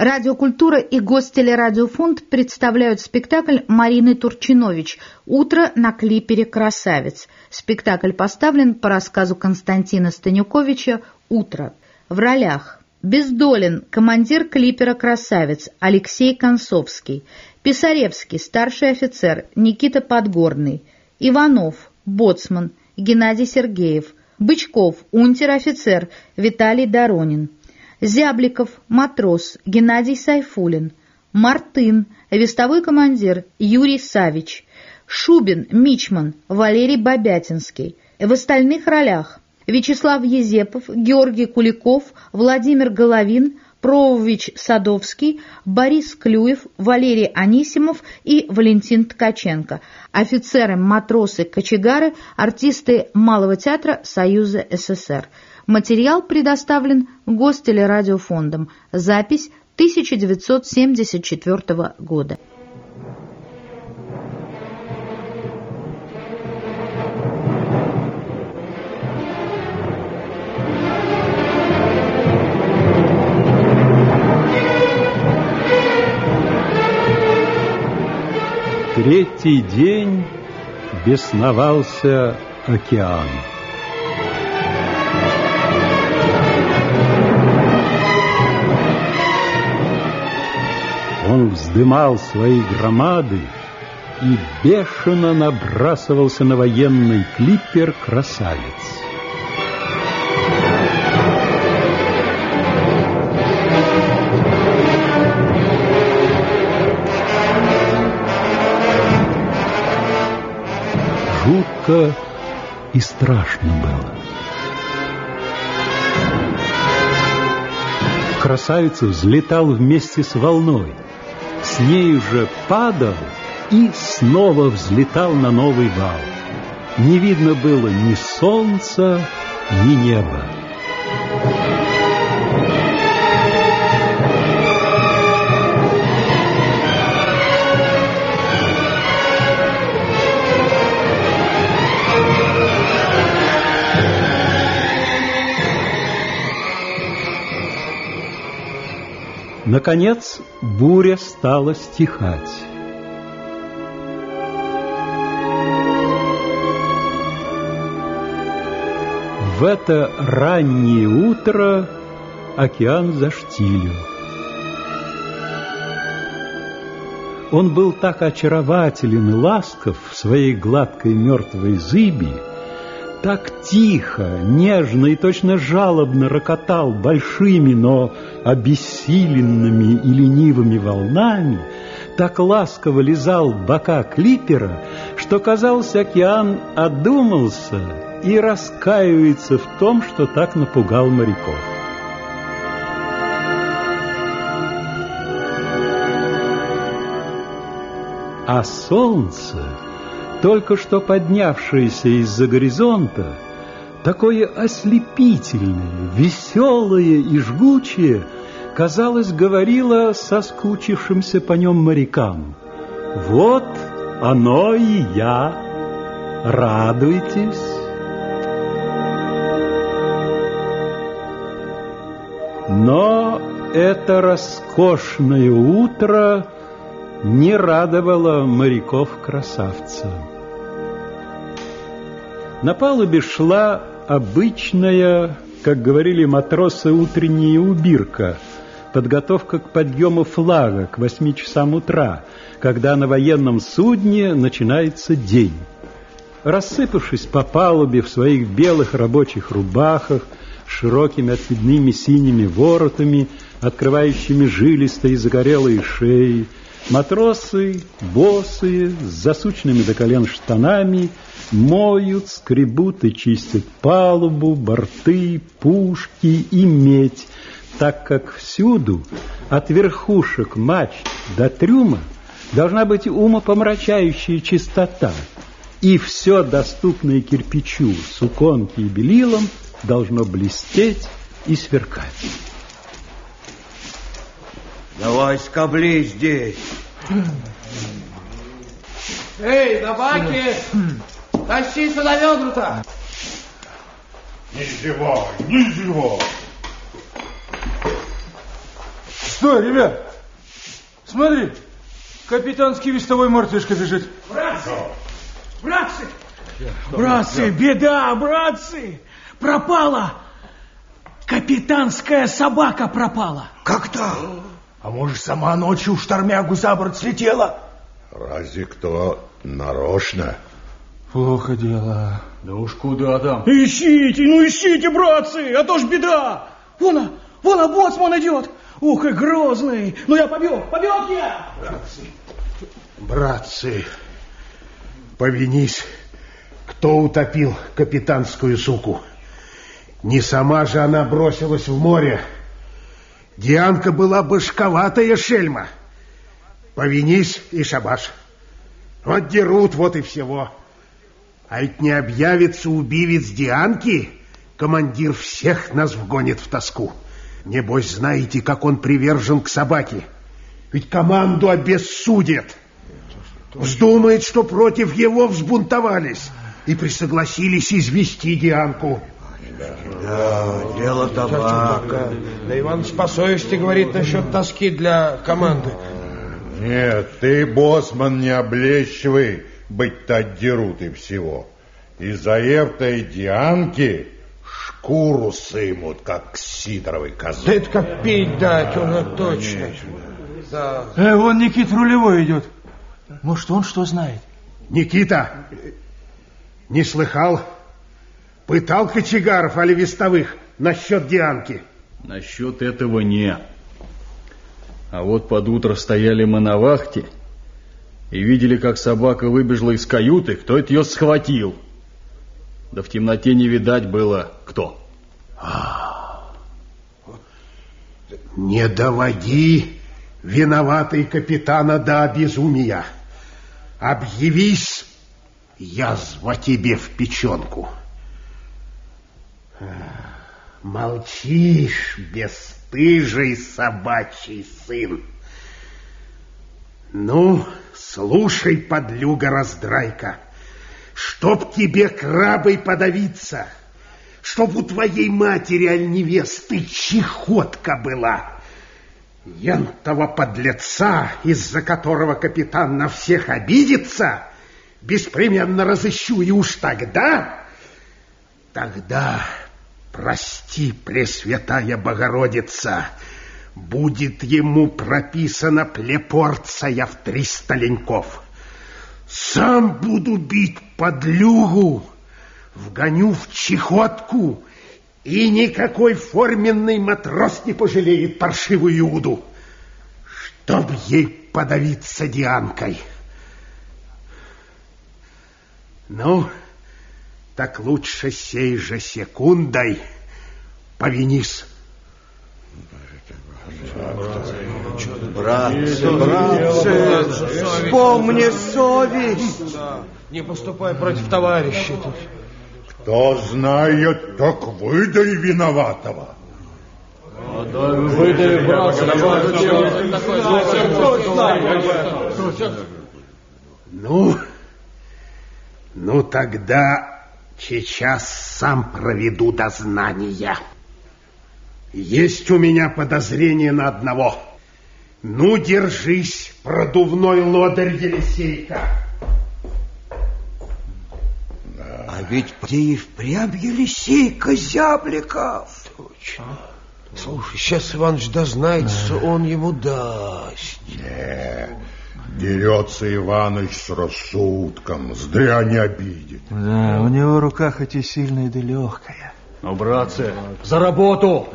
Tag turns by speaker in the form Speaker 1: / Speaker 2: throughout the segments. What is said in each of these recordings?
Speaker 1: Радиокультура и Гостелерадиофонд представляют спектакль Марины Турчинович «Утро на клипере «Красавец». Спектакль поставлен по рассказу Константина Станюковича «Утро». В ролях Бездолин, командир клипера «Красавец» Алексей Концовский, Писаревский, старший офицер Никита Подгорный, Иванов, боцман Геннадий Сергеев, Бычков, унтер-офицер Виталий Доронин. Зябликов, матрос Геннадий Сайфулин, Мартын, вестовой командир Юрий Савич, Шубин, мичман Валерий Бабятинский. В остальных ролях Вячеслав Езепов, Георгий Куликов, Владимир Головин, Провович Садовский, Борис Клюев, Валерий Анисимов и Валентин Ткаченко. Офицеры, матросы, кочегары, артисты Малого театра Союза СССР. Материал предоставлен Гостелерадиофондом. Запись 1974 года.
Speaker 2: Третий день бесновался океан. Он вздымал свои громады и бешено набрасывался на военный клиппер «Красавец». И страшно было. Красавец взлетал вместе с волной – с ней уже падал и снова взлетал на новый вал. Не видно было ни солнца, ни неба. Наконец буря стала стихать. В это раннее утро океан заштилил. Он был так очарователен и ласков в своей гладкой мертвой зыби, так тихо, нежно и точно жалобно рокотал большими, но обессиленными и ленивыми волнами, так ласково лизал бока клипера, что, казалось, океан одумался и раскаивается в том, что так напугал моряков. А солнце только что поднявшееся из-за горизонта, такое ослепительное, веселое и жгучее, казалось, говорило соскучившимся по нем морякам. «Вот оно и я! Радуйтесь!» Но это роскошное утро не радовало моряков-красавца. На палубе шла обычная, как говорили матросы, утренняя убирка, подготовка к подъему флага к восьми часам утра, когда на военном судне начинается день. Рассыпавшись по палубе в своих белых рабочих рубахах, широкими отведными синими воротами, открывающими жилистые загорелые шеи, матросы, босые, с засученными до колен штанами, моют, скребут и чистят палубу, борты, пушки и медь, так как всюду, от верхушек мачт до трюма, должна быть умопомрачающая чистота, и все доступное кирпичу, суконке и белилам должно блестеть и сверкать.
Speaker 3: Давай скобли здесь.
Speaker 4: Эй, собаки, Тащи сюда ведра-то!
Speaker 5: Ничего, ничего! Что, ребят? Смотри, капитанский вестовой мартышка бежит.
Speaker 4: Братцы! Братцы! Братцы, беда, братцы! Пропала! Капитанская собака пропала.
Speaker 3: Когда?
Speaker 4: А может, сама ночью в штормягу за борт слетела?
Speaker 6: Разве кто нарочно?
Speaker 5: Плохо дело.
Speaker 2: Да уж куда там?
Speaker 4: Ищите, ну ищите, братцы, а то ж беда. Вон, а, вон, а боцман идет. Ух, и грозный. Ну я побег, побег я.
Speaker 7: Братцы, повинись, кто утопил капитанскую суку. Не сама же она бросилась в море. Дианка была башковатая шельма. Повинись и шабаш. Вот дерут, вот и всего. А ведь не объявится убивец Дианки, командир всех нас вгонит в тоску. Небось, знаете, как он привержен к собаке. Ведь команду обессудит. Вздумает, что против его взбунтовались и присогласились извести Дианку.
Speaker 3: Да, дело табака.
Speaker 4: Да Иван по совести говорит насчет тоски для команды.
Speaker 6: Нет, ты, боссман, не облещивай, быть-то отдерут и всего. Из-за этой Дианки шкуру сымут, как сидоровой козы.
Speaker 4: Да это как пить дать, уже точно. Да.
Speaker 5: Э, вон Никит рулевой идет. Может, он что знает?
Speaker 7: Никита, не слыхал? Пытал кочегаров али вестовых насчет Дианки.
Speaker 2: Насчет этого не. А вот под утро стояли мы на вахте и видели, как собака выбежала из каюты, кто это ее схватил. Да в темноте не видать было кто.
Speaker 7: Не доводи виноватый капитана до безумия. Объявись, язва тебе в печенку. Молчишь, бесстыжий собачий сын. Ну, слушай, подлюга раздрайка, чтоб тебе крабой подавиться, чтоб у твоей матери, аль невесты, чехотка была. Янтова подлеца, из-за которого капитан на всех обидится, беспременно разыщу, и уж тогда, тогда, прости, Пресвятая Богородица, будет ему прописана плепорция в триста леньков. Сам буду бить подлюгу, вгоню в чехотку, и никакой форменный матрос не пожалеет паршивую Иуду, чтоб ей подавиться Дианкой. Ну, так лучше сей же секундой повинись.
Speaker 3: Братцы, братцы, вспомни совесть.
Speaker 4: Не поступай против товарищей тут.
Speaker 6: Кто знает, так выдай виноватого.
Speaker 2: Выдай, братцы,
Speaker 7: Ну, ну тогда сейчас сам проведу дознание. Есть у меня подозрение на одного. Ну, держись, продувной лодырь Елисейка.
Speaker 3: А ведь где и впрямь Елисейка Зябликов.
Speaker 4: Точно. Слушай, сейчас Иваныч дознается, он ему даст.
Speaker 6: Не, дерется Иваныч с рассудком, зря не обидит.
Speaker 5: Да, у него рука хоть и сильная, да легкая.
Speaker 2: Ну, братцы, за работу!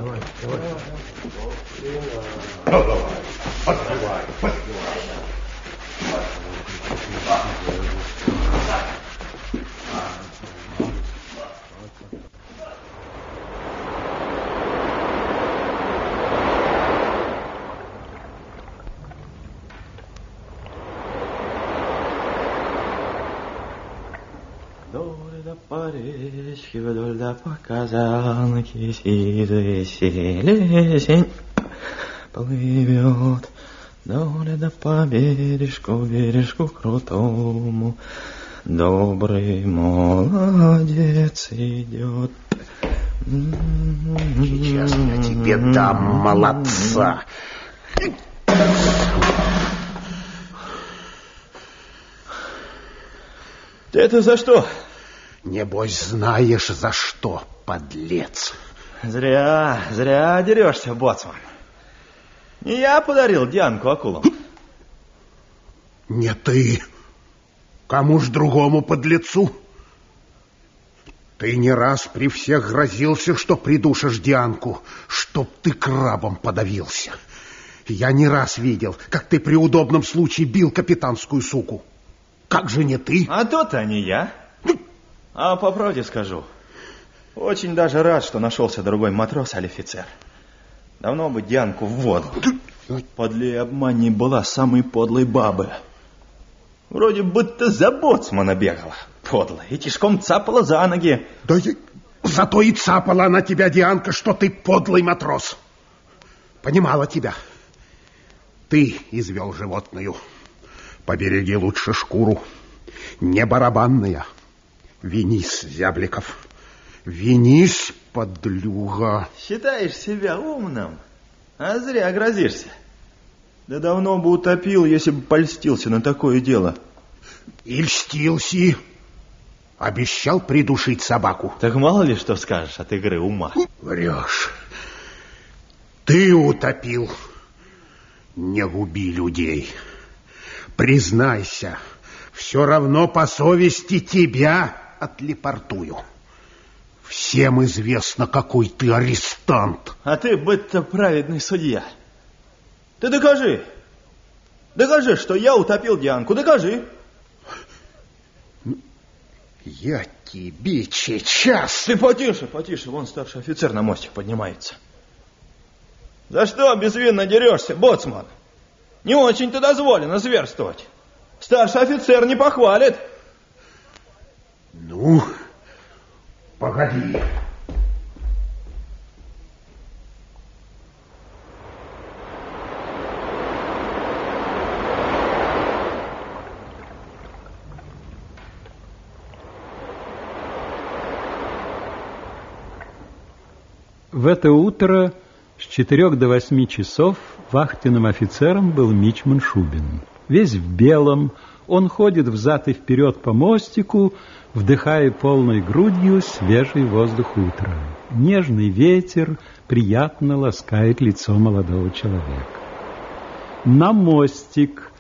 Speaker 8: Вдоль до по речке, вдоль до по казанке сизая селезень плывет. Вдоль да по бережку, бережку крутому, добрый молодец идет.
Speaker 7: Сейчас я тебе дам молодца.
Speaker 8: Ты это за что?
Speaker 7: Небось, знаешь, за что, подлец.
Speaker 8: Зря, зря дерешься, боцман. Не я подарил Дианку акулам.
Speaker 7: Не ты. Кому ж другому подлецу? Ты не раз при всех грозился, что придушишь Дианку, чтоб ты крабом подавился. Я не раз видел, как ты при удобном случае бил капитанскую суку. Как же не ты?
Speaker 8: А то-то не я. А по правде скажу, очень даже рад, что нашелся другой матрос или офицер. Давно бы Дианку в воду. Подлее обмани была самой подлой бабы. Вроде будто за боцмана бегала, подлая, и тишком цапала за ноги.
Speaker 7: Да я... зато и цапала она тебя, Дианка, что ты подлый матрос. Понимала тебя. Ты извел животную. Побереги лучше шкуру. Не барабанная. Винись, Зябликов. Винись, подлюга.
Speaker 8: Считаешь себя умным, а зря грозишься. Да давно бы утопил, если бы польстился на такое дело.
Speaker 7: И льстился. Обещал придушить собаку.
Speaker 8: Так мало ли что скажешь от игры ума.
Speaker 7: Врешь. Ты утопил. Не губи людей. Признайся, все равно по совести тебя отлепортую. Всем известно, какой ты арестант.
Speaker 8: А ты будто праведный судья. Ты докажи. Докажи, что я утопил Дианку. Докажи.
Speaker 7: Я тебе сейчас...
Speaker 8: Ты потише, потише. Вон старший офицер на мостик поднимается. За что безвинно дерешься, боцман? Не очень-то дозволено зверствовать. Старший офицер не похвалит.
Speaker 7: Ну, погоди.
Speaker 2: В это утро с четырех до восьми часов вахтенным офицером был Мичман Шубин. Весь в белом, он ходит взад и вперед по мостику, вдыхая полной грудью свежий воздух утра. Нежный ветер приятно ласкает лицо молодого человека. На мостик,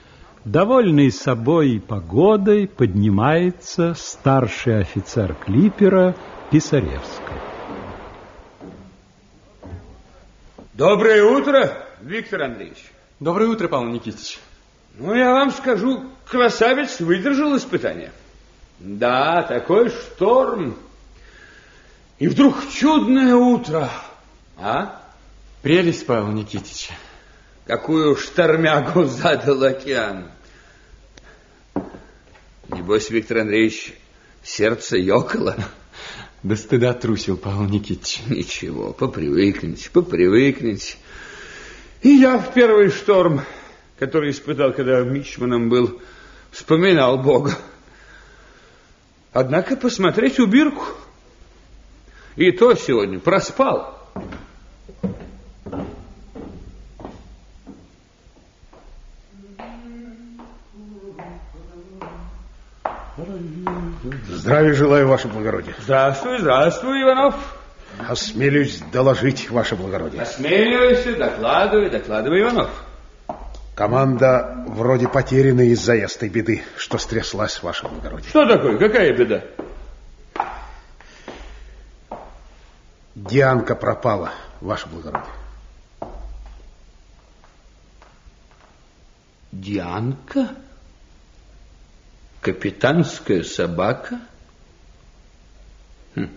Speaker 2: довольный собой и погодой, поднимается старший офицер клипера Писаревский.
Speaker 9: Доброе утро, Виктор Андреевич.
Speaker 5: Доброе утро, Павел Никитич.
Speaker 9: Ну, я вам скажу, красавец выдержал испытание. Да, такой шторм. И вдруг чудное утро. А?
Speaker 5: Прелесть, Павел Никитич.
Speaker 9: Какую штормягу задал океан. Небось, Виктор Андреевич, сердце ёкало.
Speaker 5: До стыда трусил, Павел Никитич.
Speaker 9: Ничего, попривыкните, попривыкните. И я в первый шторм, который испытал, когда мичманом был, вспоминал Бога. Однако посмотреть убирку. И то сегодня проспал.
Speaker 7: Здравия желаю, ваше благородие.
Speaker 9: Здравствуй, здравствуй, Иванов.
Speaker 7: Осмелюсь доложить, ваше благородие.
Speaker 9: Осмеливайся, докладывай, докладывай, Иванов.
Speaker 7: Команда вроде потеряна из-за этой беды, что стряслась, ваше благородие.
Speaker 9: Что такое? Какая беда?
Speaker 7: Дианка пропала, ваше благородие.
Speaker 9: Дианка? Капитанская собака? Хм.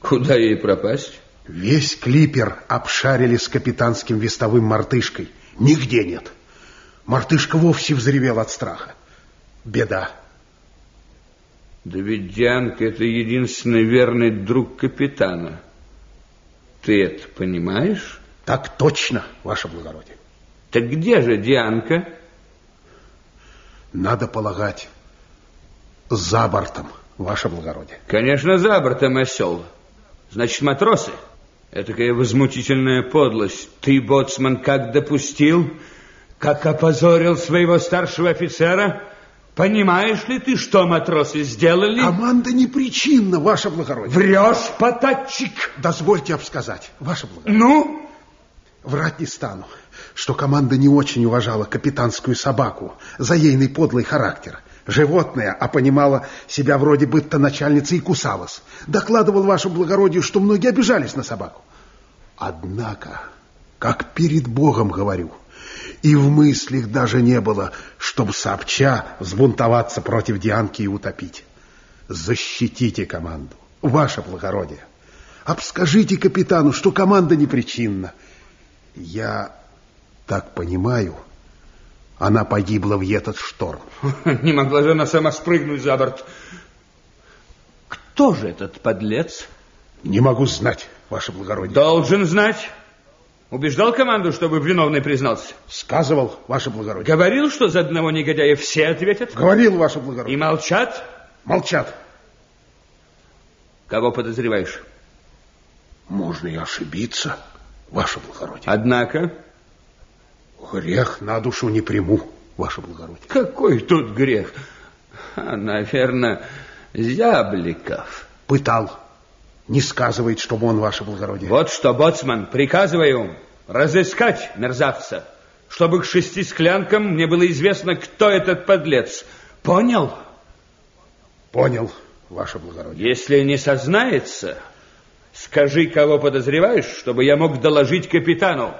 Speaker 9: Куда ей пропасть?
Speaker 7: Весь клипер обшарили с капитанским вестовым мартышкой. Нигде нет. Мартышка вовсе взревел от страха. Беда.
Speaker 9: Да ведь Дианка это единственный верный друг капитана. Ты это понимаешь?
Speaker 7: Так точно, ваше благородие.
Speaker 9: Так где же Дианка?
Speaker 7: Надо полагать, за бортом, ваше благородие.
Speaker 9: Конечно, за бортом осел. Значит, матросы? Этакая возмутительная подлость. Ты, боцман, как допустил, как опозорил своего старшего офицера? Понимаешь ли ты, что матросы сделали?
Speaker 7: Команда не причинна, ваше благородие.
Speaker 9: Врешь, потатчик.
Speaker 7: Дозвольте обсказать, ваше благородие.
Speaker 9: Ну?
Speaker 7: Врать не стану, что команда не очень уважала капитанскую собаку за ейный подлый характер. Животное, а понимала себя вроде бы-то начальницей и кусалась. Докладывал ваше благородие, что многие обижались на собаку. Однако, как перед Богом говорю, и в мыслях даже не было, чтобы сообща взбунтоваться против Дианки и утопить. Защитите команду, ваше благородие. Обскажите капитану, что команда не причинна. Я так понимаю, она погибла в этот шторм.
Speaker 9: Не могла же она сама спрыгнуть за борт. Кто же этот подлец?
Speaker 7: Не могу знать, ваше благородие.
Speaker 9: Должен знать. Убеждал команду, чтобы виновный признался?
Speaker 7: Сказывал, ваше благородие.
Speaker 9: Говорил, что за одного негодяя все ответят?
Speaker 7: Говорил, ваше благородие.
Speaker 9: И молчат?
Speaker 7: Молчат.
Speaker 9: Кого подозреваешь?
Speaker 7: Можно и ошибиться, ваше благородие.
Speaker 9: Однако?
Speaker 7: Грех на душу не приму, ваше благородие.
Speaker 9: Какой тут грех? А, наверное, Зябликов.
Speaker 7: Пытал. Не сказывает, чтобы он, ваше благородие.
Speaker 9: Вот что, боцман, приказываю разыскать мерзавца, чтобы к шести склянкам мне было известно, кто этот подлец. Понял?
Speaker 7: Понял, ваше благородие.
Speaker 9: Если не сознается, скажи, кого подозреваешь, чтобы я мог доложить капитану.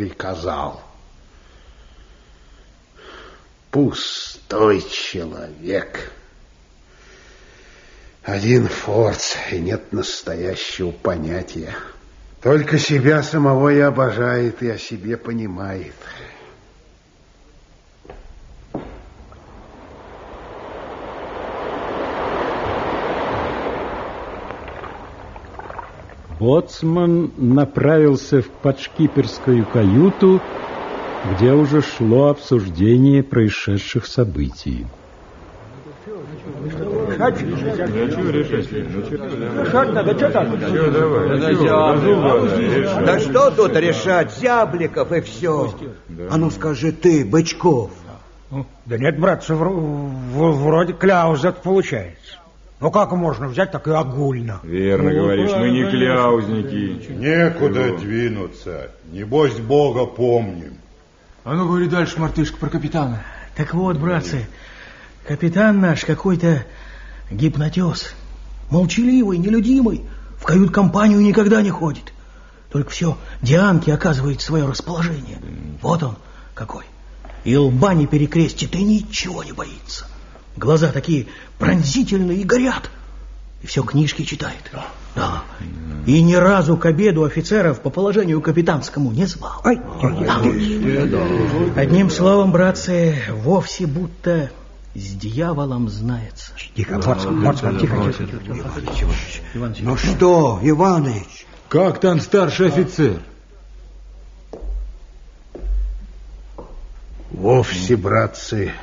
Speaker 7: Приказал. Пустой человек. Один форц, и нет настоящего понятия. Только себя самого и обожает, и о себе понимает.
Speaker 2: Боцман направился в подшкиперскую каюту, где уже шло обсуждение происшедших событий.
Speaker 3: Да что тут решать, Зябликов и все. А ну скажи ты, Бычков.
Speaker 4: Да нет, братцы, вроде кляузет получается. Ну как можно взять так и огульно?
Speaker 10: Верно ну, говоришь, мы не кляузники.
Speaker 6: Некуда двинуться. Небось, Бога помним.
Speaker 5: А ну говори дальше, мартышка, про капитана.
Speaker 4: Так вот, братцы, капитан наш какой-то гипнотез. Молчаливый, нелюдимый. В кают-компанию никогда не ходит. Только все Дианке оказывает свое расположение. Вот он какой. И лба не перекрестит, и ничего не боится. Глаза такие пронзительные и горят. И все книжки читает. Да. да. И ни разу к обеду офицеров по положению капитанскому не звал. Ай, да. Одним словом, братцы, вовсе будто с дьяволом знается.
Speaker 3: Тихо, Боцман, тихо, тихо, тихо. Ну что, Иваныч?
Speaker 5: Как там старший офицер?
Speaker 7: Вовсе, братцы,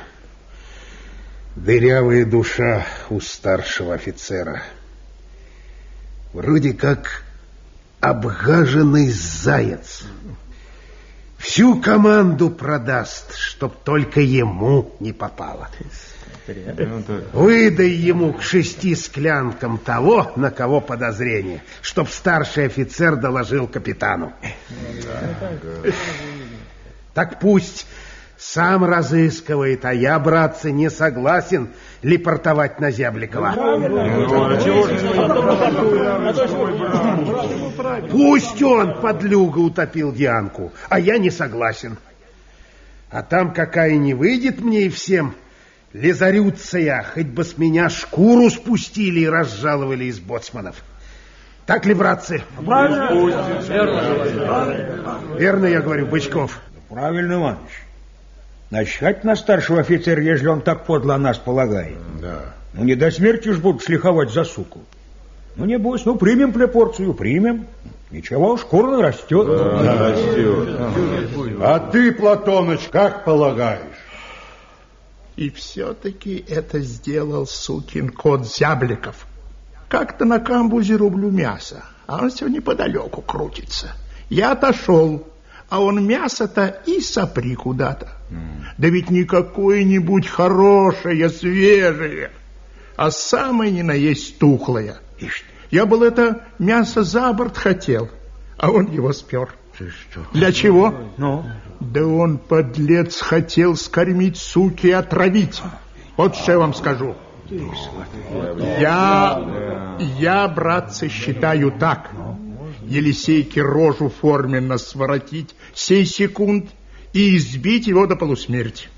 Speaker 7: дырявая душа у старшего офицера. Вроде как обгаженный заяц. Всю команду продаст, чтоб только ему не попало. Выдай ему к шести склянкам того, на кого подозрение, чтоб старший офицер доложил капитану. Так пусть сам разыскивает, а я, братцы, не согласен лепортовать на Зябликова. Пусть он подлюга утопил Дианку, а я не согласен. А там какая не выйдет мне и всем, лизарются я, хоть бы с меня шкуру спустили и разжаловали из боцманов. Так ли, братцы? Правильно. Верно я говорю, Бычков.
Speaker 4: Правильно, Иваныч. Начхать на старшего офицера, если он так подло о нас полагает.
Speaker 6: Да.
Speaker 4: Ну, не до смерти ж будут шлиховать за суку. Ну, небось, ну, примем порцию, примем.
Speaker 11: Ничего, шкура растет.
Speaker 6: Да, растет. А ты, Платоныч, как полагаешь?
Speaker 12: И все-таки это сделал сукин кот Зябликов. Как-то на камбузе рублю мясо, а он все неподалеку крутится. Я отошел, а он мясо-то и сопри куда-то. Mm. Да ведь не какое-нибудь хорошее, свежее, а самое ни на есть тухлое. Я был это мясо за борт хотел, а он его спер. Для чего? Ну? Да он, подлец, хотел скормить суки и отравить. Вот что я вам скажу. Я, я, братцы, считаю так. Елисейке рожу форменно своротить сей секунд и избить его до полусмерти.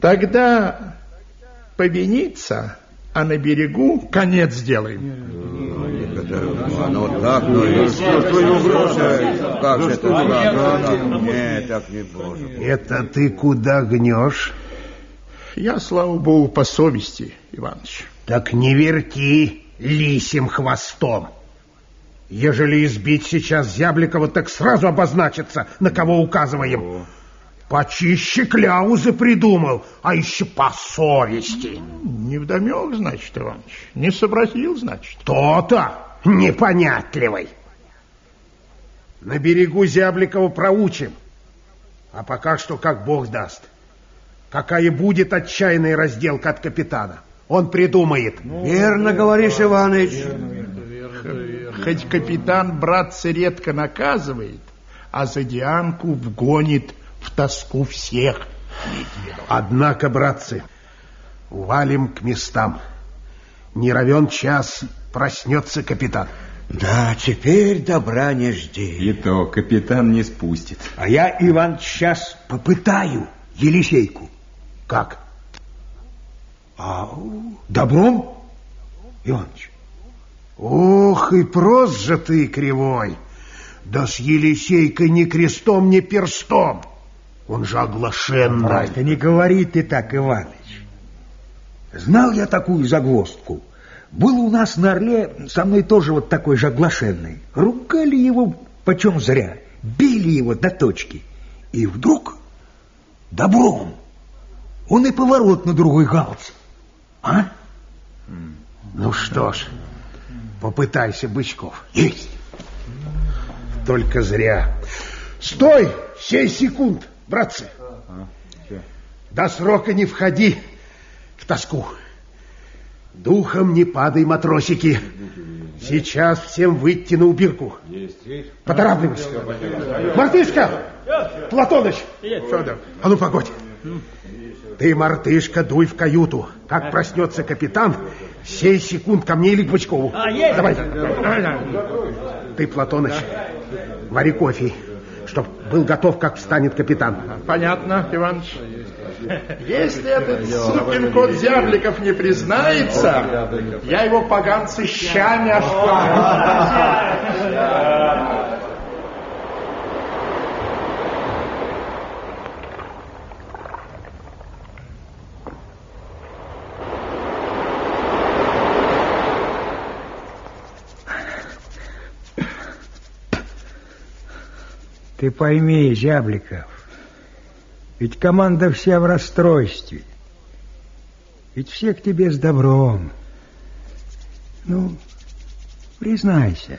Speaker 12: Тогда повиниться, а на берегу конец сделаем.
Speaker 3: Так, ну что твою угрозу? Как же это так? Нет, так не может.
Speaker 7: Это ты куда гнешь?
Speaker 12: Я, слава богу, по совести, Иваныч.
Speaker 7: Так не верти лисим хвостом. Ежели избить сейчас Зябликова, так сразу обозначится, на кого указываем. Почище кляузы придумал, а еще по совести.
Speaker 12: Не вдомек, значит, Иваныч? Не сообразил, значит?
Speaker 7: То-то непонятливый. На берегу Зябликова проучим. А пока что как бог даст. Какая будет отчаянная разделка от капитана. Он придумает.
Speaker 3: Ну, верно говоришь, Иваныч.
Speaker 12: Хоть капитан братца редко наказывает, а за Дианку вгонит в тоску всех.
Speaker 7: Однако, братцы, валим к местам. Не равен час проснется капитан.
Speaker 3: Да, теперь добра не жди.
Speaker 10: И то капитан не спустит.
Speaker 11: А я, Иван, сейчас попытаю Елисейку.
Speaker 7: Как?
Speaker 11: А добром, Иваныч?
Speaker 7: Ох, и прост же ты кривой. Да с Елисейкой ни крестом, ни перстом. Он же оглашенный.
Speaker 11: Просто не говори ты так, Иваныч. Знал я такую загвоздку. Был у нас на Орле со мной тоже вот такой же оглашенный. Ругали его почем зря, били его до точки. И вдруг добром он и поворот на другой галс. А?
Speaker 7: Ну что ж, попытайся, Бычков.
Speaker 11: Есть.
Speaker 7: Только зря. Стой! Сей секунд! братцы. До срока не входи в тоску. Духом не падай, матросики. Сейчас всем выйти на убирку. Поторапливайся. Мартышка! Платоныч! Федор, а ну погодь. Ты, мартышка, дуй в каюту. Как проснется капитан, сей секунд ко мне или к Бычкову. А, Давай. Ты, Платоныч, вари кофе чтоб был готов, как встанет капитан.
Speaker 12: Понятно, Иваныч. Если этот сукин кот Зябликов не признается, я его поганцы щами ошпарю.
Speaker 11: Ты пойми, Зябликов, ведь команда вся в расстройстве. Ведь все к тебе с добром. Ну, признайся.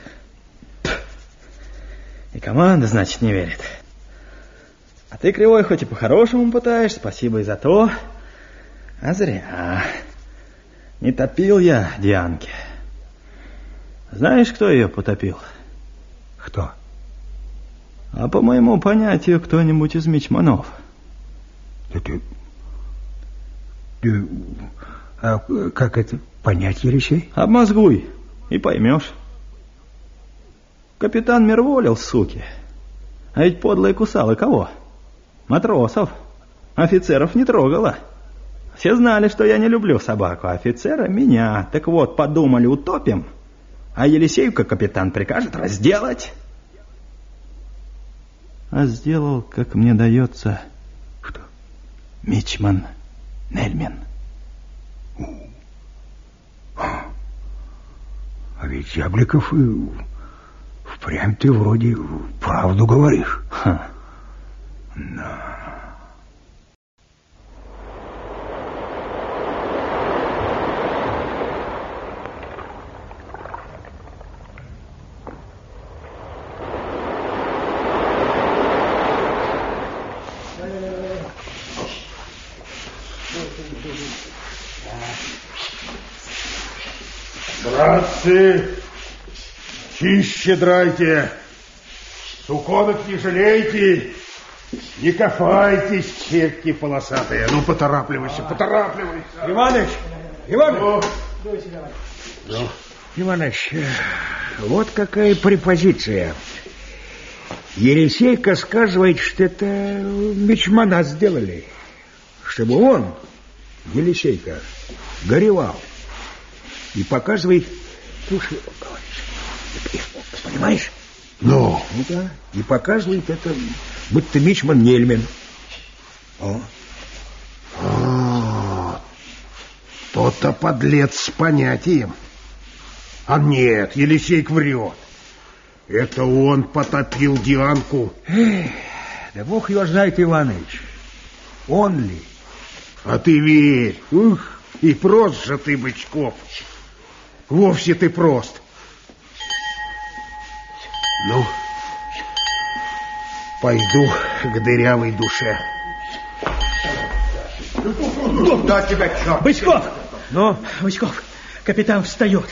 Speaker 8: И команда, значит, не верит. А ты, Кривой, хоть и по-хорошему пытаешь, спасибо и за то. А зря. Не топил я Дианке. Знаешь, кто ее потопил?
Speaker 11: Кто?
Speaker 8: А по моему понятию, кто-нибудь из мечманов.
Speaker 11: Да ты... ты... А как это понять, Елисей?
Speaker 8: Обмозгуй и поймешь. Капитан мирволил, суки. А ведь подлые кусалы кого? Матросов. Офицеров не трогала. Все знали, что я не люблю собаку, а офицера меня. Так вот, подумали, утопим. А Елисеевка капитан прикажет разделать а сделал, как мне дается,
Speaker 11: что?
Speaker 8: Мичман Нельмен.
Speaker 11: А ведь Ябликов и Впрямь ты вроде правду говоришь. Ха. Да.
Speaker 7: Братцы, чище драйте, суконок не жалейте, не копайтесь, черти полосатые. Ну, поторапливайся, поторапливайся.
Speaker 11: Иваныч, Иваныч. Ну, Иваныч, вот какая препозиция. Ересейка сказывает, что это мечмана сделали, чтобы он, Елисейка, горевал и показывает, слушай, понимаешь?
Speaker 7: Ну?
Speaker 11: Ну да, и показывает это, будто мичман Нельмен.
Speaker 7: О. А, то-то подлец с понятием. А нет, Елисейк врет. Это он потопил Дианку.
Speaker 11: Эх, да бог его знает, Иваныч. Он ли?
Speaker 7: А ты верь. Ух, и прост же ты, Бычков. Вовсе ты прост. Ну, пойду к дырявой душе.
Speaker 4: Да тебя черт! Бычков!
Speaker 11: Ну?
Speaker 4: Бычков, капитан встает.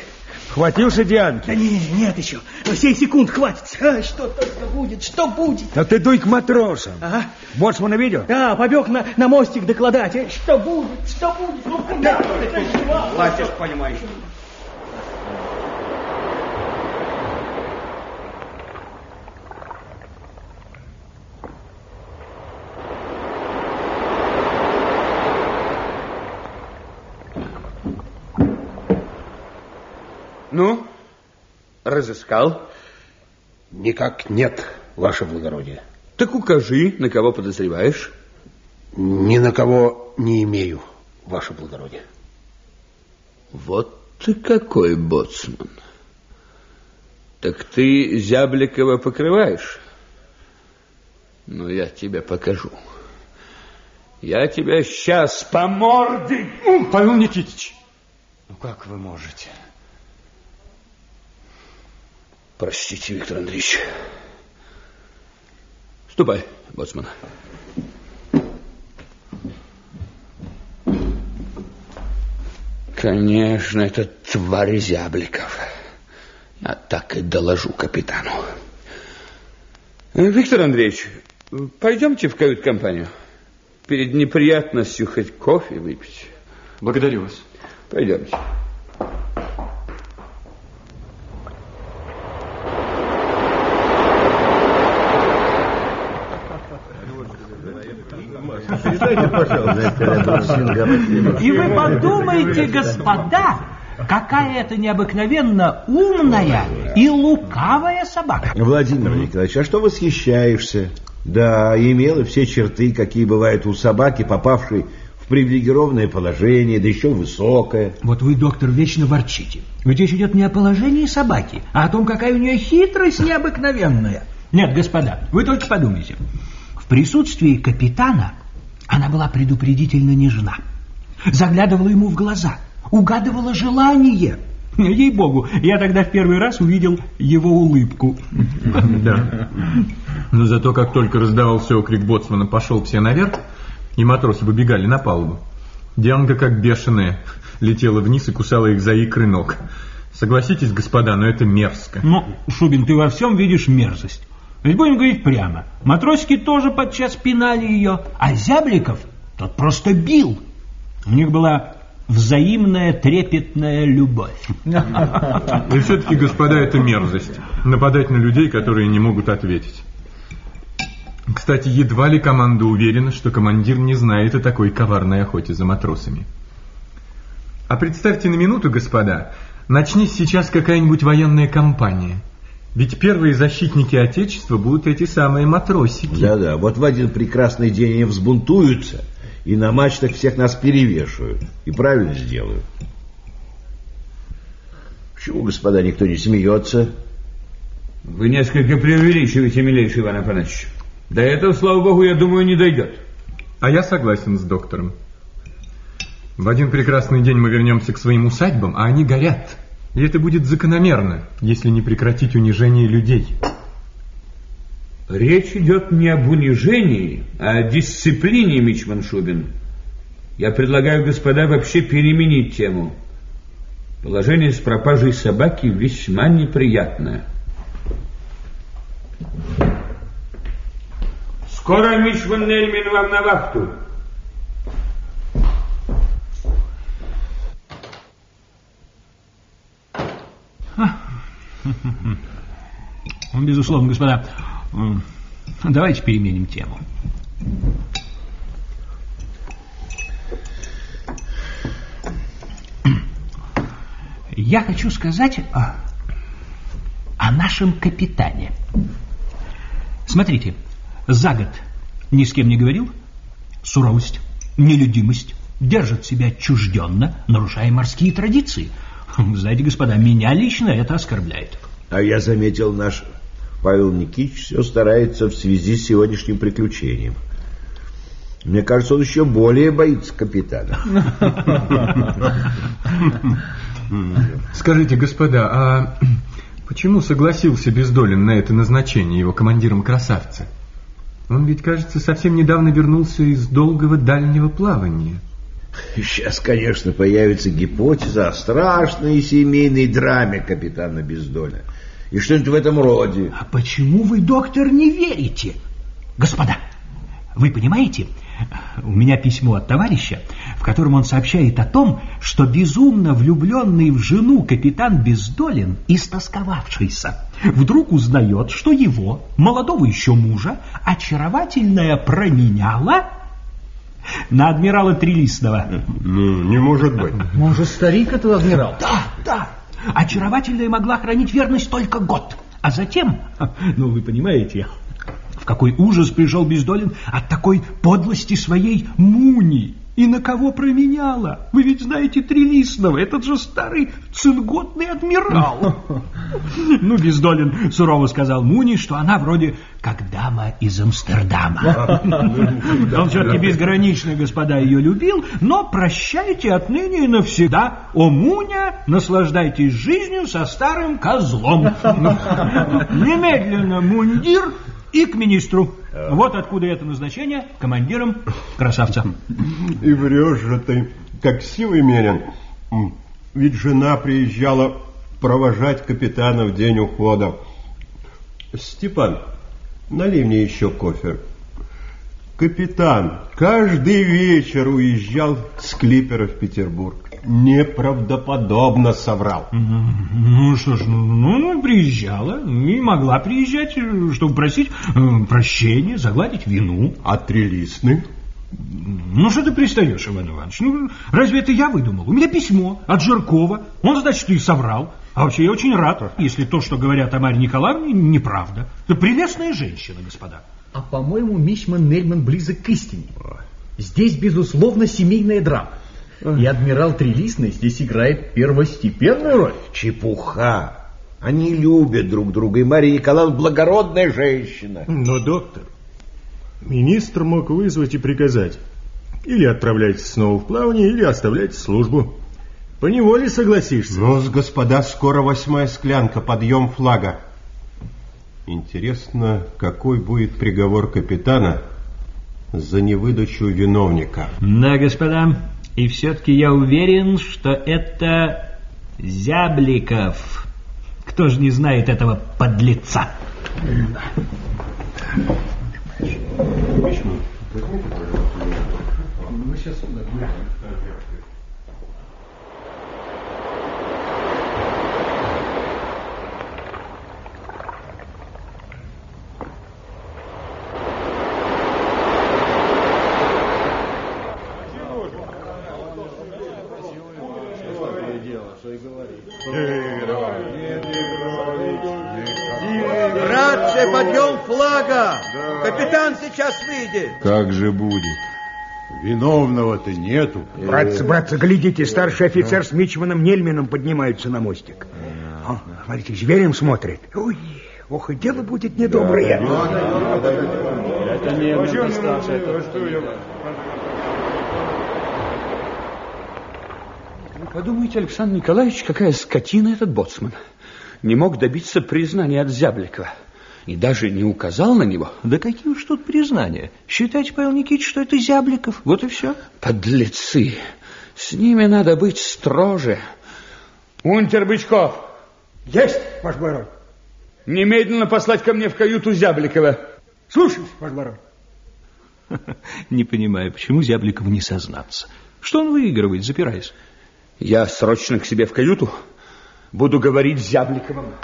Speaker 11: Хватился Дианки?
Speaker 4: Да не, нет еще. На сей секунд хватит. А, что только будет, что будет?
Speaker 11: Да ты дуй к матросам.
Speaker 4: Ага.
Speaker 11: Боцмана видел?
Speaker 4: Да, побег на, на мостик докладать. Э, Что будет, что будет? Ну куда ты?
Speaker 9: Платишь, понимаешь. Разыскал?
Speaker 7: Никак нет, ваше благородие.
Speaker 9: Так укажи, на кого подозреваешь.
Speaker 7: Ни на кого не имею, ваше благородие.
Speaker 9: Вот ты какой боцман. Так ты Зябликова покрываешь? Ну, я тебе покажу. Я тебя сейчас по морде...
Speaker 5: Павел Никитич, ну как вы можете?
Speaker 9: Простите, Виктор Андреевич. Ступай, боцман. Конечно, это тварь Зябликов. Я так и доложу капитану. Виктор Андреевич, пойдемте в кают-компанию. Перед неприятностью хоть кофе выпить.
Speaker 5: Благодарю вас.
Speaker 9: Пойдемте.
Speaker 13: И вы подумайте, господа, какая это необыкновенно умная и лукавая собака.
Speaker 14: Владимир Николаевич, а что восхищаешься? Да, имела все черты, какие бывают у собаки, попавшей в привилегированное положение, да еще высокое.
Speaker 13: Вот вы, доктор, вечно ворчите. Ведь речь идет не о положении собаки, а о том, какая у нее хитрость необыкновенная. Нет, господа, вы только подумайте. В присутствии капитана она была предупредительно нежна. Заглядывала ему в глаза, угадывала желание. Ей-богу, я тогда в первый раз увидел его улыбку.
Speaker 5: Да. Но зато как только раздавался окрик боцмана «пошел все наверх», и матросы выбегали на палубу, Дианка, как бешеная, летела вниз и кусала их за икры ног. Согласитесь, господа, но это мерзко.
Speaker 13: Ну, Шубин, ты во всем видишь мерзость. Ведь будем говорить прямо, матросики тоже подчас пинали ее, а Зябликов тот просто бил. У них была взаимная трепетная любовь.
Speaker 5: И все-таки, господа, это мерзость. Нападать на людей, которые не могут ответить. Кстати, едва ли команда уверена, что командир не знает о такой коварной охоте за матросами. А представьте на минуту, господа, начнись сейчас какая-нибудь военная кампания. Ведь первые защитники Отечества будут эти самые матросики.
Speaker 14: Да-да, вот в один прекрасный день они взбунтуются и на мачтах всех нас перевешивают. И правильно сделают. Почему, господа, никто не смеется?
Speaker 9: Вы несколько преувеличиваете, милейший Иван Афанасьевич. До этого, слава богу, я думаю, не дойдет.
Speaker 5: А я согласен с доктором. В один прекрасный день мы вернемся к своим усадьбам, а они горят. И это будет закономерно, если не прекратить унижение людей.
Speaker 9: Речь идет не об унижении, а о дисциплине, Мичман Шубин. Я предлагаю, господа, вообще переменить тему. Положение с пропажей собаки весьма неприятное. Скоро, Мичман Нельмин, вам на вахту.
Speaker 13: Безусловно, господа, давайте переменим тему. Я хочу сказать о, о нашем капитане. Смотрите, за год ни с кем не говорил, суровость, нелюдимость, держит себя отчужденно, нарушая морские традиции. Знаете, господа, меня лично это оскорбляет.
Speaker 14: А я заметил, наш Павел Никитич все старается в связи с сегодняшним приключением. Мне кажется, он еще более боится капитана.
Speaker 5: Скажите, господа, а почему согласился Бездолин на это назначение его командиром красавца? Он ведь, кажется, совсем недавно вернулся из долгого дальнего плавания.
Speaker 14: Сейчас, конечно, появится гипотеза о страшной семейной драме капитана Бездоля. И что-нибудь в этом роде.
Speaker 13: А почему вы, доктор, не верите? Господа, вы понимаете, у меня письмо от товарища, в котором он сообщает о том, что безумно влюбленный в жену капитан Бездолин, истосковавшийся, вдруг узнает, что его, молодого еще мужа, очаровательная променяла на адмирала Трилистного.
Speaker 6: Ну, не может быть.
Speaker 4: Же старик, этот адмирал.
Speaker 13: Да, да. Очаровательная могла хранить верность только год. А затем, ну вы понимаете, в какой ужас пришел Бездолин от такой подлости своей Муни. И на кого променяла? Вы ведь знаете Трилистного, этот же старый цинготный адмирал. Ну, Бездолин сурово сказал Муни, что она вроде как дама из Амстердама. Он все-таки безгранично, господа, ее любил, но прощайте отныне и навсегда. О, Муня, наслаждайтесь жизнью со старым козлом. Немедленно мундир и к министру. Вот откуда это назначение командиром красавца.
Speaker 6: И врешь же ты, как силой мерен. Ведь жена приезжала провожать капитана в день ухода. Степан, налей мне еще кофе. Капитан каждый вечер уезжал с клипера в Петербург. Неправдоподобно соврал.
Speaker 13: Ну что ж, ну, ну, приезжала и могла приезжать, чтобы просить э, прощения, загладить вину.
Speaker 6: А трилистный?
Speaker 13: Ну, что ты пристаешь, Иван Иванович? Ну, разве это я выдумал? У меня письмо от Жиркова. Он, значит, и соврал. А вообще я очень рад, если то, что говорят о Марье Николаевне, неправда. Это прелестная женщина, господа.
Speaker 4: А по-моему, Мичман Нельман близок к истине. Здесь, безусловно, семейная драма. И адмирал Трилистный здесь играет первостепенную роль.
Speaker 14: Чепуха. Они любят друг друга, и Мария Николаевна благородная женщина.
Speaker 6: Но, доктор, министр мог вызвать и приказать. Или отправляйтесь снова в плавание, или оставляйте службу. По неволе согласишься. Но, господа, скоро восьмая склянка, подъем флага. Интересно, какой будет приговор капитана за невыдачу виновника?
Speaker 13: Да, господа, и все-таки я уверен, что это Зябликов. Кто же не знает этого подлеца?
Speaker 3: Братцы, выйдет.
Speaker 6: Как же будет? Виновного-то нету.
Speaker 11: Братцы, братцы, глядите, старший офицер с Мичманом Нельмином поднимаются на мостик. О, смотрите, зверем смотрит. Ой, Ох, и дело будет недоброе.
Speaker 2: Это не старший.
Speaker 9: Вы подумайте, Александр Николаевич, какая скотина этот боцман. Не мог добиться признания от Зябликова. И даже не указал на него.
Speaker 13: Да какие уж тут признания. Считайте, Павел Никитич, что это Зябликов. Вот и все.
Speaker 9: Подлецы. С ними надо быть строже. Унтер Бычков.
Speaker 11: Есть, ваш барон.
Speaker 9: Немедленно послать ко мне в каюту Зябликова.
Speaker 11: Слушаюсь, ваш барон.
Speaker 13: Не понимаю, почему Зябликову не сознаться. Что он выигрывает, запираясь?
Speaker 9: Я срочно к себе в каюту буду говорить с Зябликовым.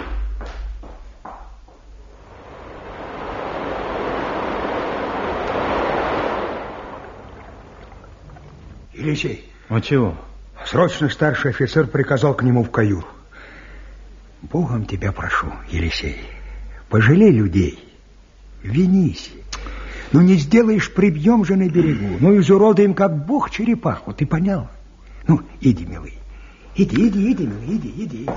Speaker 11: Елисей.
Speaker 7: А чего?
Speaker 11: Срочно старший офицер приказал к нему в каюту. Богом тебя прошу, Елисей, пожалей людей, винись. Ну, не сделаешь, прибьем же на берегу. Ну, изуродуем, как бог, черепаху, ты понял? Ну, иди, милый, иди, иди, иди, милый, иди, иди.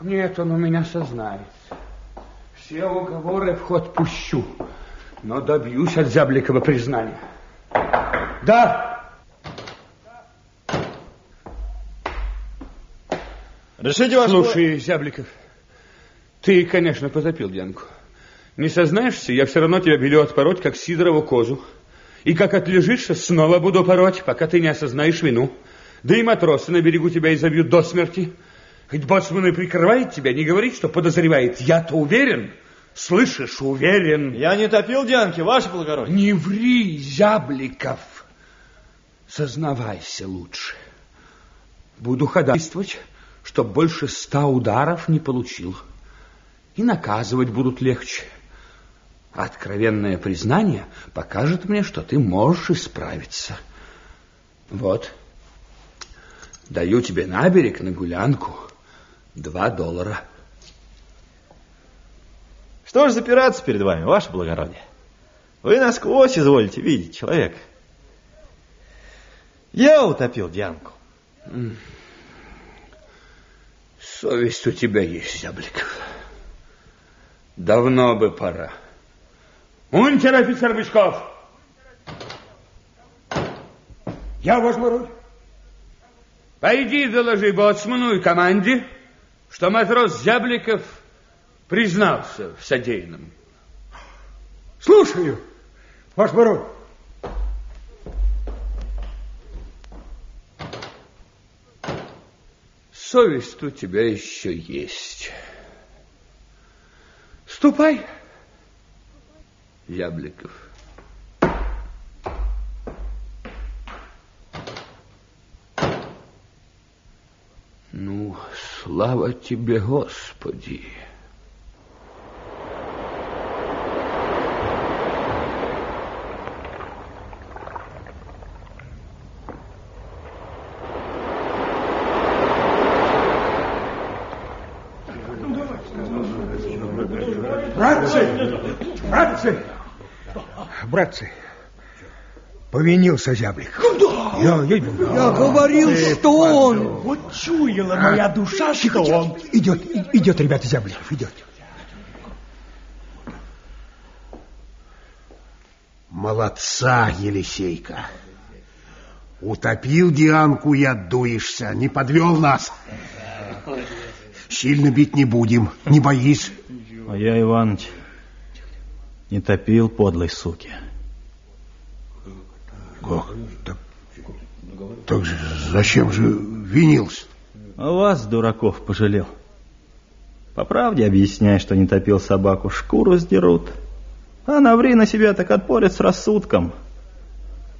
Speaker 9: Нет, он у меня сознается. Все уговоры в ход пущу, но добьюсь от Зябликова признания. Да.
Speaker 8: Решите ваш...
Speaker 9: Слушай, Зябликов, ты, конечно, потопил Янку. Не сознаешься, я все равно тебя велю отпороть, как Сидорову козу. И как отлежишься, снова буду пороть, пока ты не осознаешь вину. Да и матросы на берегу тебя изобьют до смерти. Хоть боцман и прикрывает тебя, не говорит, что подозревает. Я-то уверен. Слышишь, уверен.
Speaker 8: Я не топил Дианки, ваше благородие.
Speaker 9: Не ври, Зябликов. Сознавайся лучше. Буду ходатайствовать, чтоб больше ста ударов не получил. И наказывать будут легче. Откровенное признание покажет мне, что ты можешь исправиться. Вот. Даю тебе на берег, на гулянку, два доллара.
Speaker 8: Что ж запираться перед вами, ваше благородие? Вы насквозь изволите видеть человека. Я утопил Дианку.
Speaker 9: Совесть у тебя есть, Зябликов. Давно бы пора. Унтер-офицер Бычков!
Speaker 11: Я, ваш барон.
Speaker 9: Пойди доложи боцману и команде, что матрос Зябликов признался в содеянном.
Speaker 11: Слушаю, ваш барон.
Speaker 9: Совесть у тебя еще есть. Ступай, Ябликов. Ну, слава тебе, Господи!
Speaker 11: Братцы, братцы, братцы, повинился зяблик. Я, я,
Speaker 3: Я говорил, что он...
Speaker 13: Вот чуяла моя душа, что он...
Speaker 11: Идет, идет, ребята, Зябликов, идет.
Speaker 7: Молодца, Елисейка. Утопил Дианку и отдуешься. Не подвел нас. Сильно бить не будем. Не боись.
Speaker 8: А я, Иваныч, не топил подлой суки.
Speaker 7: Как? Так, так же зачем же винился?
Speaker 8: А вас, дураков, пожалел. По правде объясняй, что не топил собаку, шкуру сдерут. А наври на себя, так отпорят с рассудком.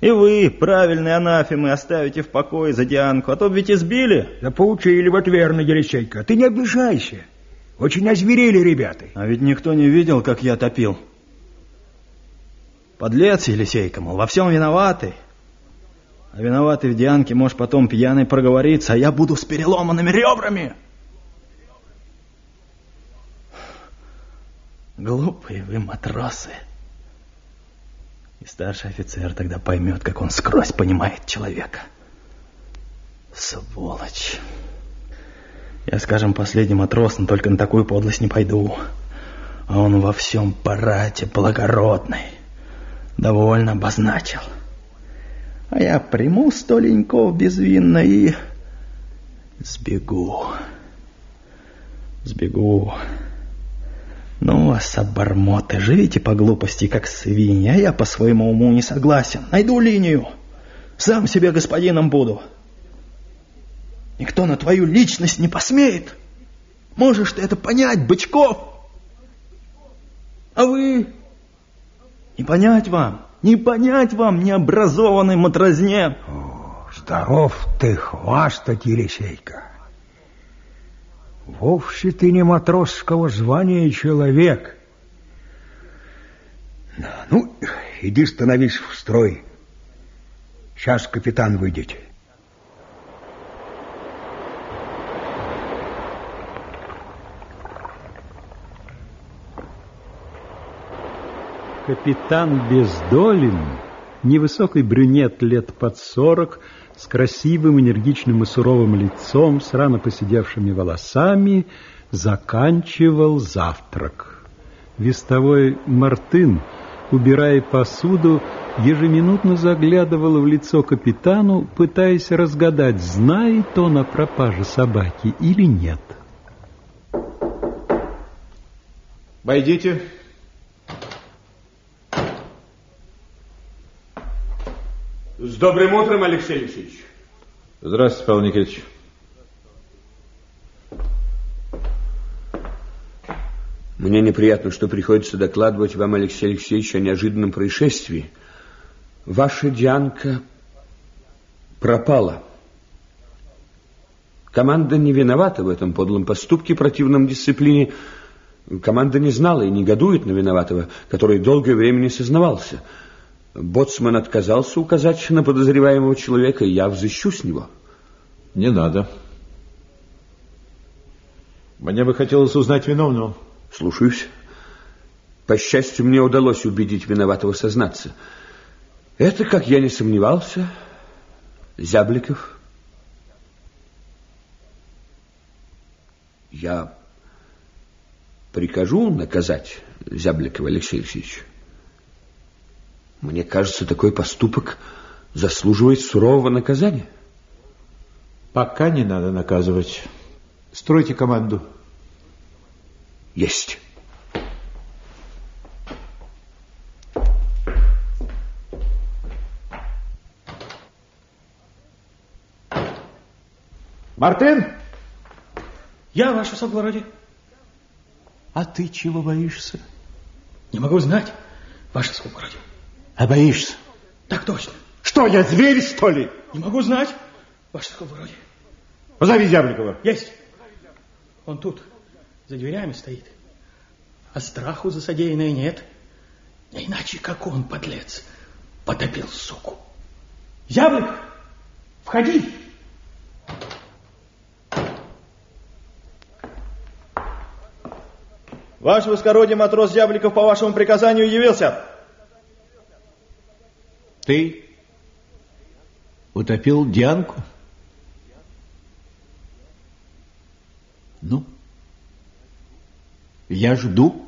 Speaker 8: И вы, правильные анафемы, оставите в покое за Дианку, а то ведь избили.
Speaker 11: Да поучили, вот верно, Елисейка. Ты не обижайся. Очень озверели ребята.
Speaker 8: А ведь никто не видел, как я топил. Подлец Елисейка, мол, во всем виноваты. А виноватый в Дианке может потом пьяный проговориться, а я буду с переломанными ребрами. Глупые вы матросы. И старший офицер тогда поймет, как он скрозь понимает человека. Сволочь. Я, скажем, последний матрос, но только на такую подлость не пойду. А он во всем парате благородный. Довольно обозначил. А я приму сто леньков безвинно и... Сбегу. Сбегу. Ну вас, обормоты, живите по глупости, как свиньи, а я по своему уму не согласен. Найду линию. Сам себе господином буду. Никто на твою личность не посмеет. Можешь ты это понять, Бычков? А вы... Не понять вам, не понять вам, необразованной матрозне.
Speaker 11: О, здоров ты, хвастать, Елисейка. Вовсе ты не матросского звания человек. Ну, иди становись в строй. Сейчас капитан выйдет.
Speaker 2: Капитан Бездолин, невысокий брюнет лет под сорок, с красивым, энергичным и суровым лицом, с рано посидевшими волосами, заканчивал завтрак. Вестовой Мартын, убирая посуду, ежеминутно заглядывал в лицо капитану, пытаясь разгадать, знает он о пропаже собаки или нет.
Speaker 15: Войдите.
Speaker 9: С добрым утром, Алексей Алексеевич.
Speaker 16: Здравствуйте, Павел Никитич.
Speaker 9: Мне неприятно, что приходится докладывать вам, Алексей Алексеевич, о неожиданном происшествии. Ваша Дианка пропала. Команда не виновата в этом подлом поступке, противном дисциплине. Команда не знала и негодует на виноватого, который долгое время не сознавался. Боцман отказался указать на подозреваемого человека, и я взыщу с него.
Speaker 15: Не надо. Мне бы хотелось узнать виновного.
Speaker 9: Слушаюсь. По счастью, мне удалось убедить виноватого сознаться. Это, как я не сомневался, Зябликов. Я прикажу наказать Зябликова Алексея Алексеевича. Мне кажется, такой поступок заслуживает сурового наказания.
Speaker 15: Пока не надо наказывать. Стройте команду.
Speaker 9: Есть.
Speaker 15: Мартин!
Speaker 4: Я, ваше соблагородие.
Speaker 15: А ты чего боишься?
Speaker 4: Не могу знать, ваше соблагородие.
Speaker 15: А боишься?
Speaker 4: Так точно.
Speaker 15: Что, я зверь, что ли?
Speaker 4: Не могу знать, ваше соблагородие.
Speaker 15: Позови Зябликова.
Speaker 4: Есть. Он тут, за дверями стоит. А страху за содеянное нет. Не иначе, как он, подлец, потопил суку. Зяблик, входи.
Speaker 8: Ваше воскородие, матрос Зябликов, по вашему приказанию явился.
Speaker 15: Ты утопил Дианку? Ну, я жду.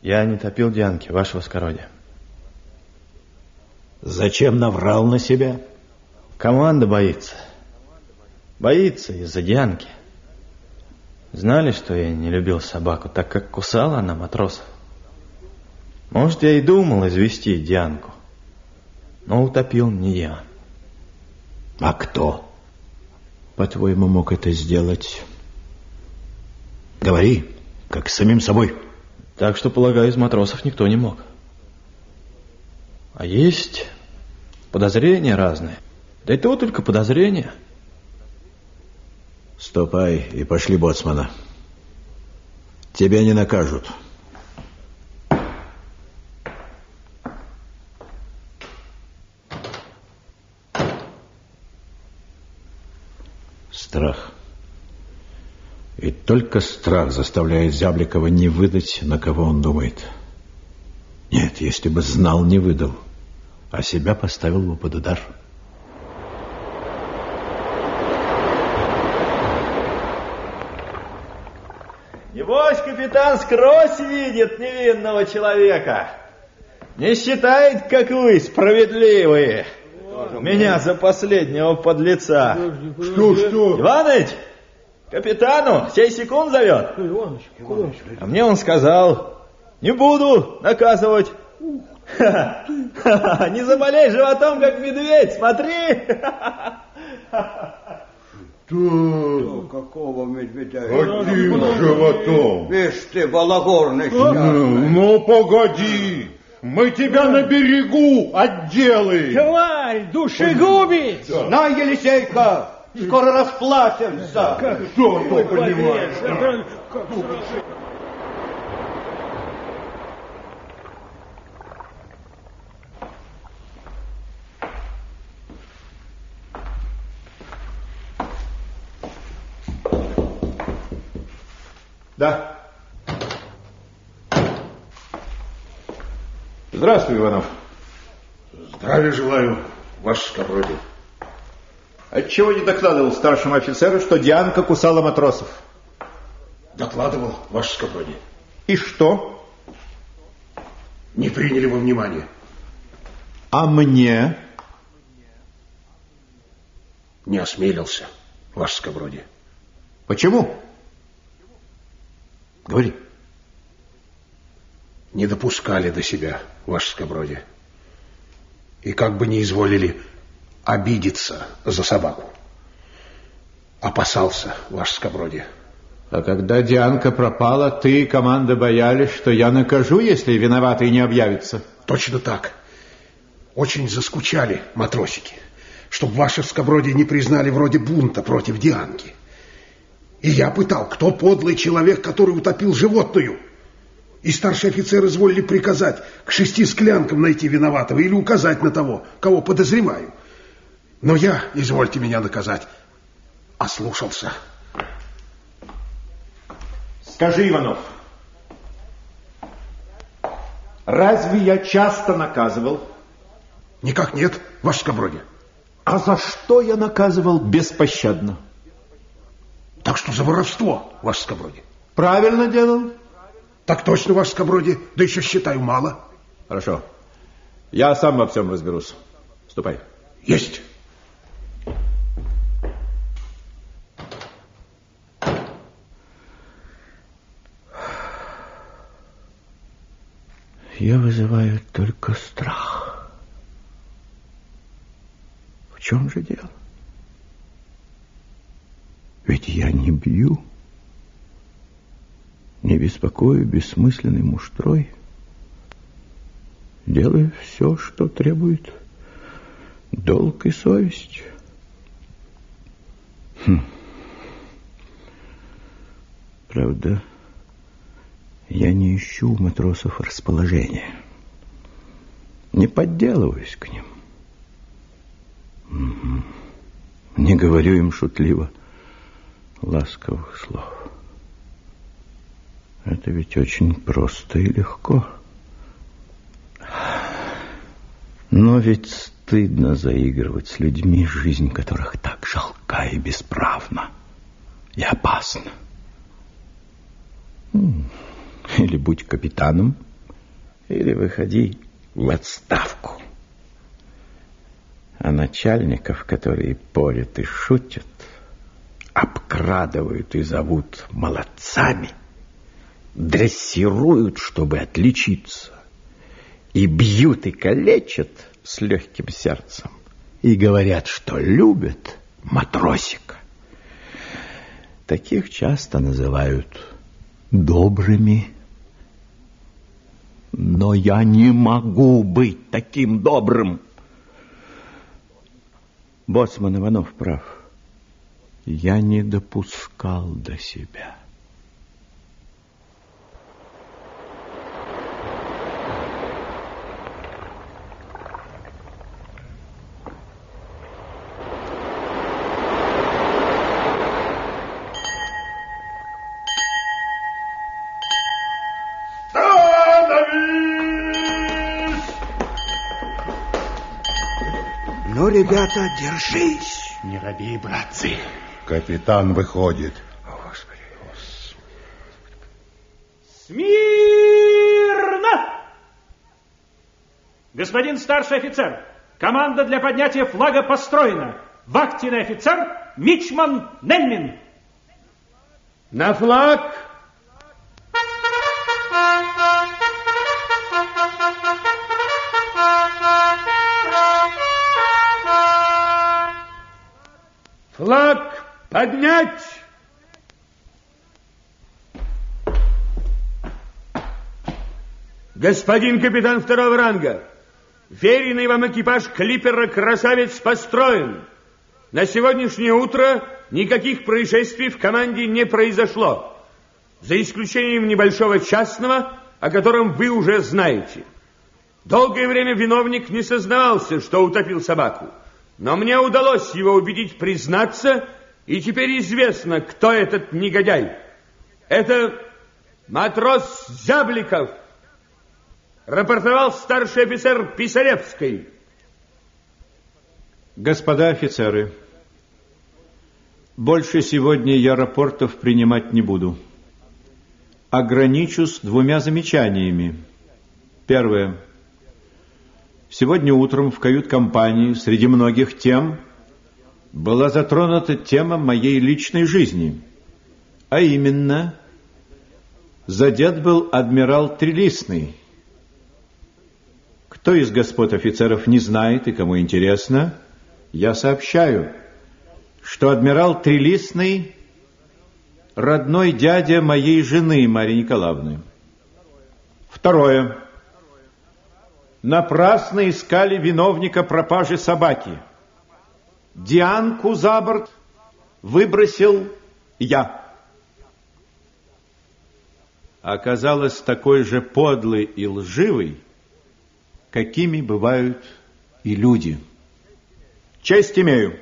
Speaker 8: Я не топил Дианки, ваше воскородие.
Speaker 15: Зачем наврал на себя?
Speaker 8: Команда боится. Боится из-за Дианки. Знали, что я не любил собаку, так как кусала она матросов. Может, я и думал извести Дианку, но утопил не я.
Speaker 15: А кто, по-твоему, мог это сделать? Говори, как с самим собой.
Speaker 8: Так что, полагаю, из матросов никто не мог. А есть подозрения разные. Да и то только подозрения.
Speaker 15: Ступай и пошли боцмана. Тебя не накажут. Страх. И только страх заставляет Зябликова не выдать, на кого он думает. Нет, если бы знал, не выдал.
Speaker 14: а себя поставил бы под удар.
Speaker 8: Небось, капитан скрозь видит невинного человека. Не считает, как вы, справедливые. Меня за последнего подлеца.
Speaker 6: Что, что?
Speaker 8: Иваныч, капитану сей секунд зовет. А мне он сказал, не буду наказывать. Не заболей животом, как медведь, смотри.
Speaker 3: Что? Какого медведя?
Speaker 6: Каким животом?
Speaker 3: Видишь ты, балагорный
Speaker 6: Ну, ну, погоди. Мы тебя на берегу отделаем.
Speaker 13: Тварь, душегубец!
Speaker 3: На, Елисейка, скоро расплатимся.
Speaker 6: Что ты понимаешь?
Speaker 14: Да. Здравствуй, Иванов.
Speaker 7: Здравия желаю, ваше скобродие.
Speaker 14: Отчего не докладывал старшему офицеру, что Дианка кусала матросов?
Speaker 7: Докладывал, ваше скобродие.
Speaker 14: И что?
Speaker 7: Не приняли во внимание.
Speaker 14: А мне?
Speaker 7: Не осмелился, ваше скобродие.
Speaker 14: Почему? Говори.
Speaker 7: Не допускали до себя, ваше скобродие. И как бы не изволили обидеться за собаку. Опасался, ваше скобродие.
Speaker 14: А когда Дианка пропала, ты и команда боялись, что я накажу, если виноватый не объявится.
Speaker 7: Точно так. Очень заскучали матросики, чтобы ваши скобродие не признали вроде бунта против Дианки. И я пытал, кто подлый человек, который утопил животную. И старший офицер изволили приказать к шести склянкам найти виноватого или указать на того, кого подозреваю. Но я, извольте меня наказать, ослушался.
Speaker 14: Скажи, Иванов, разве я часто наказывал?
Speaker 7: Никак нет, ваше скобродие.
Speaker 14: А за что я наказывал беспощадно?
Speaker 7: Так что за воровство, ваше скобродие.
Speaker 14: Правильно делал?
Speaker 7: Так точно, ваше скобродие, да еще считаю мало.
Speaker 14: Хорошо. Я сам во всем разберусь. Ступай.
Speaker 7: Есть.
Speaker 15: Я вызываю только страх. В чем же дело? Ведь я не бью, не беспокою бессмысленный муштрой. Делаю все, что требует долг и совесть. Хм. Правда, я не ищу у матросов расположения. Не подделываюсь к ним. Угу. Не говорю им шутливо ласковых слов. Это ведь очень просто и легко. Но ведь стыдно заигрывать с людьми, жизнь которых так жалка и бесправна, и опасна. Или будь капитаном, или выходи в отставку. А начальников, которые порят и шутят, обкрадывают и зовут молодцами, дрессируют, чтобы отличиться, и бьют и калечат с легким сердцем, и говорят, что любят матросика. Таких часто называют добрыми. Но я не могу быть таким добрым. Боцман Иванов прав. Я не допускал до себя.
Speaker 14: Ребята, держись.
Speaker 17: Не робей, братцы.
Speaker 6: Капитан выходит.
Speaker 17: О, Господи.
Speaker 13: Смирно! Господин старший офицер, команда для поднятия флага построена. Вахтенный офицер Мичман Нельмин.
Speaker 9: На флаг! Флаг поднять! Господин капитан второго ранга, веренный вам экипаж клипера «Красавец» построен. На сегодняшнее утро никаких происшествий в команде не произошло, за исключением небольшого частного, о котором вы уже знаете. Долгое время виновник не сознавался, что утопил собаку. Но мне удалось его убедить признаться, и теперь известно, кто этот негодяй. Это матрос Зябликов, рапортовал старший офицер Писаревской.
Speaker 15: Господа офицеры, больше сегодня я рапортов принимать не буду. Ограничусь двумя замечаниями. Первое. Сегодня утром в кают-компании среди многих тем была затронута тема моей личной жизни, а именно задет был адмирал Трилистный. Кто из господ офицеров не знает и кому интересно, я сообщаю, что адмирал Трилистный родной дядя моей жены Марии Николаевны. Второе. Напрасно искали виновника пропажи собаки. Дианку за борт выбросил я. Оказалось такой же подлый и лживый, какими бывают и люди. Честь имею.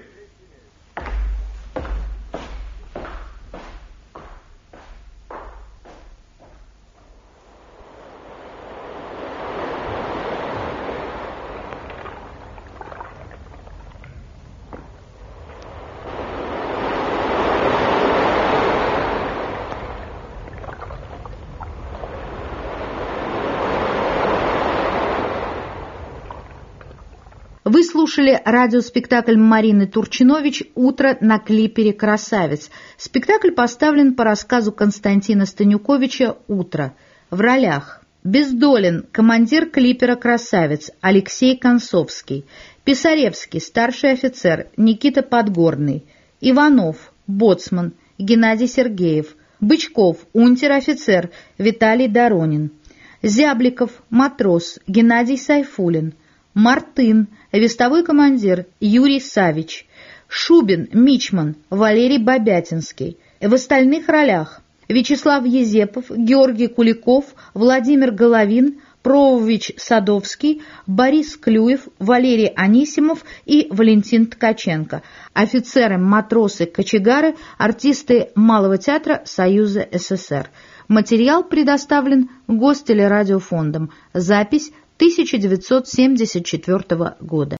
Speaker 1: Вы слушали радиоспектакль Марины Турчинович «Утро на клипере «Красавец». Спектакль поставлен по рассказу Константина Станюковича «Утро». В ролях Бездолин, командир клипера «Красавец» Алексей Концовский, Писаревский, старший офицер Никита Подгорный, Иванов, боцман Геннадий Сергеев, Бычков, унтер-офицер Виталий Доронин, Зябликов, матрос Геннадий Сайфулин, Мартын, вестовой командир Юрий Савич, Шубин, мичман Валерий Бабятинский. В остальных ролях Вячеслав Езепов, Георгий Куликов, Владимир Головин, Провович Садовский, Борис Клюев, Валерий Анисимов и Валентин Ткаченко. Офицеры, матросы, кочегары, артисты Малого театра Союза СССР. Материал предоставлен Гостелерадиофондом. Запись 1974 года.